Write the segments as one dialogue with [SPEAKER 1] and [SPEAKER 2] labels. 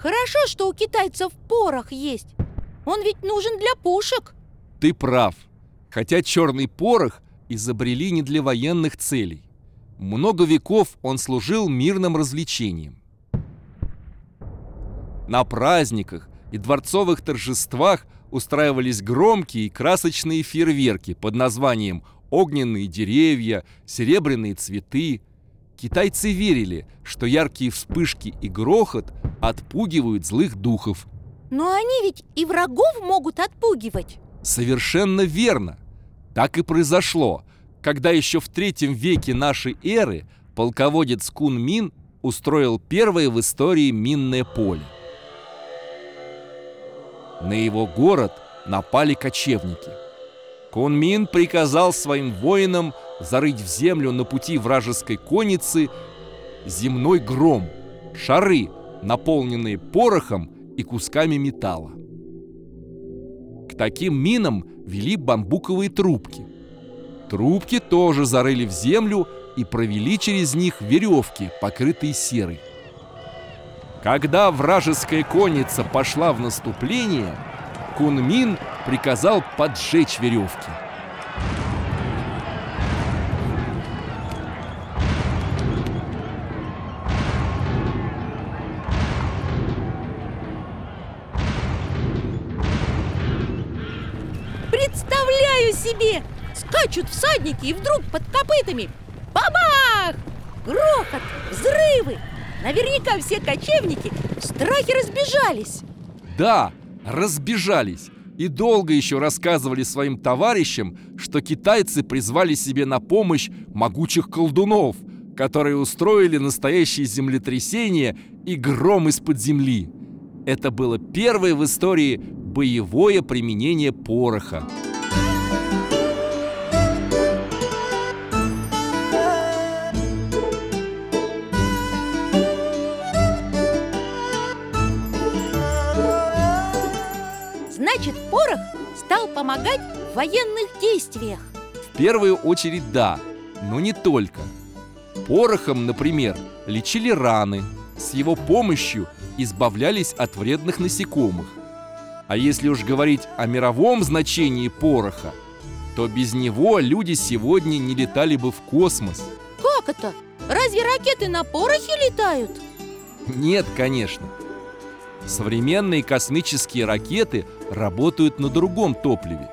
[SPEAKER 1] Хорошо, что у китайцев порох есть. Он ведь нужен для пушек.
[SPEAKER 2] Ты прав. Хотя черный порох изобрели не для военных целей. Много веков он служил мирным развлечением. На праздниках и дворцовых торжествах устраивались громкие и красочные фейерверки под названием «Огненные деревья», «Серебряные цветы». Китайцы верили, что яркие вспышки и грохот отпугивают злых духов.
[SPEAKER 1] Но они ведь и врагов могут отпугивать.
[SPEAKER 2] Совершенно верно. Так и произошло, когда еще в третьем веке нашей эры полководец Кун Мин устроил первое в истории минное поле. На его город напали кочевники. Кун Мин приказал своим воинам зарыть в землю на пути вражеской конницы земной гром, шары, наполненные порохом и кусками металла. К таким минам вели бамбуковые трубки. Трубки тоже зарыли в землю и провели через них веревки, покрытые серой. Когда вражеская конница пошла в наступление, Кунмин приказал поджечь веревки.
[SPEAKER 1] Представляю себе! Скачут всадники и вдруг под копытами Бабах! Грохот, взрывы Наверняка все кочевники в страхе разбежались
[SPEAKER 2] Да, разбежались и долго еще рассказывали своим товарищам, что китайцы призвали себе на помощь могучих колдунов, которые устроили настоящее землетрясение и гром из-под земли. Это было первое в истории боевое применение пороха.
[SPEAKER 1] Значит, порох стал помогать в военных действиях
[SPEAKER 2] В первую очередь да, но не только. Порохом, например, лечили раны, с его помощью избавлялись от вредных насекомых. А если уж говорить о мировом значении пороха, то без него люди сегодня не летали бы в космос.
[SPEAKER 1] Как это? Разве ракеты на порохе летают?
[SPEAKER 2] Нет, конечно. Современные космические ракеты работают на другом топливе.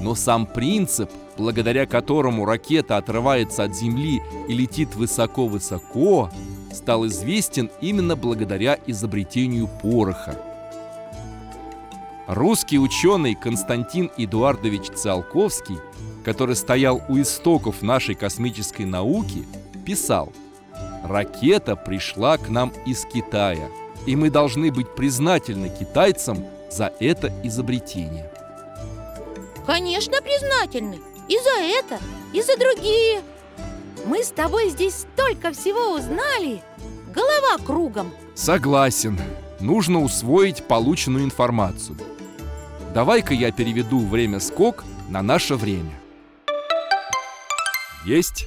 [SPEAKER 2] Но сам принцип, благодаря которому ракета отрывается от Земли и летит высоко-высоко, стал известен именно благодаря изобретению пороха. Русский ученый Константин Эдуардович Циолковский, который стоял у истоков нашей космической науки, писал «Ракета пришла к нам из Китая, и мы должны быть признательны китайцам за это изобретение».
[SPEAKER 1] Конечно, признательны И за это, и за другие Мы с тобой здесь столько всего узнали Голова кругом
[SPEAKER 2] Согласен. Нужно усвоить полученную информацию. Давай-ка я переведу время скок на наше время. Есть.